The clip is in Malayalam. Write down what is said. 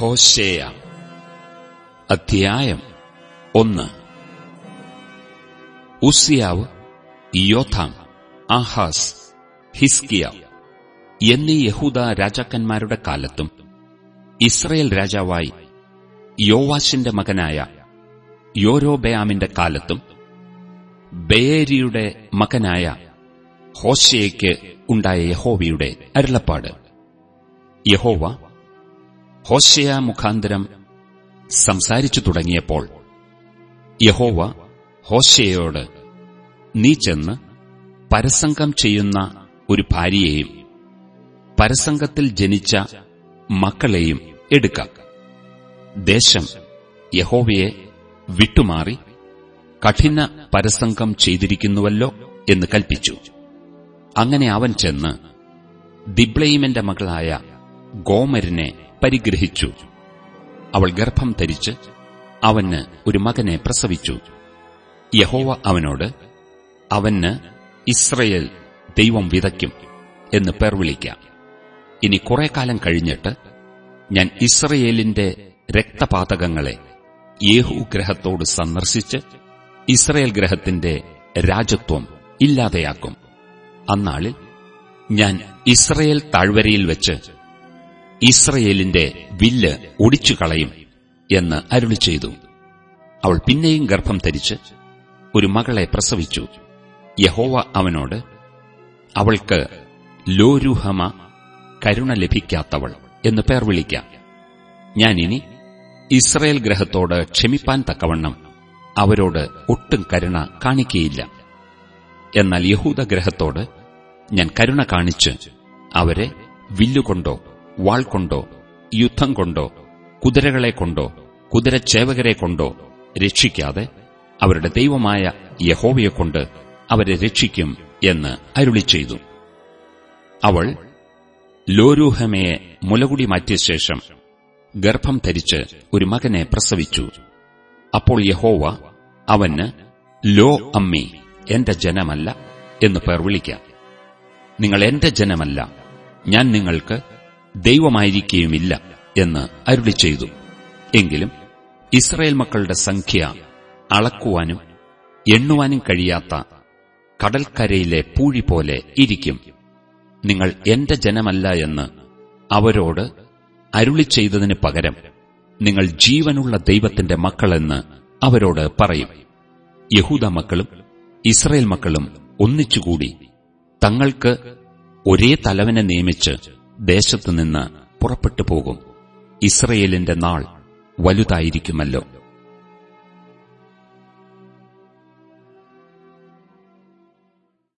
ഹോശേയ അധ്യായം ഒന്ന്. ഉസിയാവ് യോഥാം ആഹാസ് ഹിസ്കിയ എന്നീ യഹൂദ രാജാക്കന്മാരുടെ കാലത്തും ഇസ്രയേൽ രാജാവായി യോവാശിന്റെ മകനായ യോരോബയാമിന്റെ കാലത്തും ബയേരിയുടെ മകനായ ഹോശയ്ക്ക് ഉണ്ടായ യഹോവയുടെ അരുളപ്പാട്. യഹോവ ഹോശയ മുഖാന്തരം സംസാരിച്ചു തുടങ്ങിയപ്പോൾ യഹോവ ഹോശയോട് നീ ചെന്ന് പരസംഗം ചെയ്യുന്ന ഒരു ഭാര്യയെയും പരസംഗത്തിൽ ജനിച്ച മക്കളെയും എടുക്കാം. ദേശം യഹോവയെ വിട്ടുമാറി കഠിന പരസംഗം ചെയ്തിരിക്കുന്നുവല്ലോ എന്ന് കൽപ്പിച്ചു. അങ്ങനെ അവൻ ചെന്ന് ദിബ്ലയിമിന്റെ മകളായ ഗോമരിനെ പരിഗ്രഹിച്ചു. അവൾ ഗർഭം ധരിച്ച് അവന് ഒരു മകനെ പ്രസവിച്ചു. യഹോവ അവനോട് അവന് ഇസ്രയേൽ ദൈവം വിതയ്ക്കും എന്ന് പേർ വിളിക്കാം. ഇനി കുറെ കാലം കഴിഞ്ഞിട്ട് ഞാൻ ഇസ്രയേലിന്റെ രക്തപാതകങ്ങളെ യേഹു ഗ്രഹത്തോട് സന്ദർശിച്ച് ഇസ്രയേൽ ഗ്രഹത്തിന്റെ രാജത്വം ഇല്ലാതെയാക്കും. അന്നാളിൽ ഞാൻ ഇസ്രയേൽ താഴ്വരയിൽ വെച്ച് ഇസ്രയേലിന്റെ വില്ല് ഒടിച്ചു കളയും എന്ന് അരുളി ചെയ്തു. അവൾ പിന്നെയും ഗർഭം ധരിച്ച് ഒരു മകളെ പ്രസവിച്ചു. യഹോവ അവനോട് അവൾക്ക് ലോരുഹമ കരുണ ലഭിക്കാത്തവൾ എന്ന് പേർ വിളിക്കാം. ഞാനിനി ഇസ്രയേൽ ഗ്രഹത്തോട് ക്ഷമിപ്പാൻ തക്കവണ്ണം അവരോട് ഒട്ടും കരുണ കാണിക്കയില്ല. എന്നാൽ യഹൂദ ഗ്രഹത്തോട് ഞാൻ കരുണ കാണിച്ച് അവരെ വില്ലുകൊണ്ടോ വാൾ കൊണ്ടോ യുദ്ധം കൊണ്ടോ കുതിരകളെ കൊണ്ടോ കുതിരച്ചേവകരെ കൊണ്ടോ രക്ഷിക്കാതെ അവരുടെ ദൈവമായ യഹോവയെക്കൊണ്ട് അവരെ രക്ഷിക്കും എന്ന് അരുളി ചെയ്തു. അവൾ ലോരൂഹമയെ മുലകുടി മാറ്റിയ ശേഷം ഗർഭം ധരിച്ച് ഒരു മകനെ പ്രസവിച്ചു. അപ്പോൾ യഹോവ അവന് ലോ അമ്മി എന്റെ ജനമല്ല എന്ന് പേർ വിളിക്കാം. നിങ്ങൾ എന്റെ ജനമല്ല ഞാൻ നിങ്ങൾക്ക് ദൈവമായിരിക്കുകയുമില്ല എന്ന് അരുളി ചെയ്തു. എങ്കിലും ഇസ്രയേൽ മക്കളുടെ സംഖ്യ അളക്കുവാനും എണ്ണുവാനും കഴിയാത്ത കടൽക്കരയിലെ പൂഴി പോലെ ഇരിക്കും. നിങ്ങൾ എന്റെ ജനമല്ല എന്ന് അവരോട് അരുളി ചെയ്തതിന് പകരം നിങ്ങൾ ജീവനുള്ള ദൈവത്തിന്റെ മക്കളെന്ന് അവരോട് പറയും. യഹൂദ മക്കളും ഇസ്രയേൽ മക്കളും ഒന്നിച്ചുകൂടി തങ്ങൾക്ക് ഒരേ തലവനെ നിയമിച്ച് ദേശത്തുനിന്ന് പുറപ്പെട്ടു പോകും. ഇസ്രയേലിന്റെ നാൾ വലുതായിരിക്കുമല്ലോ.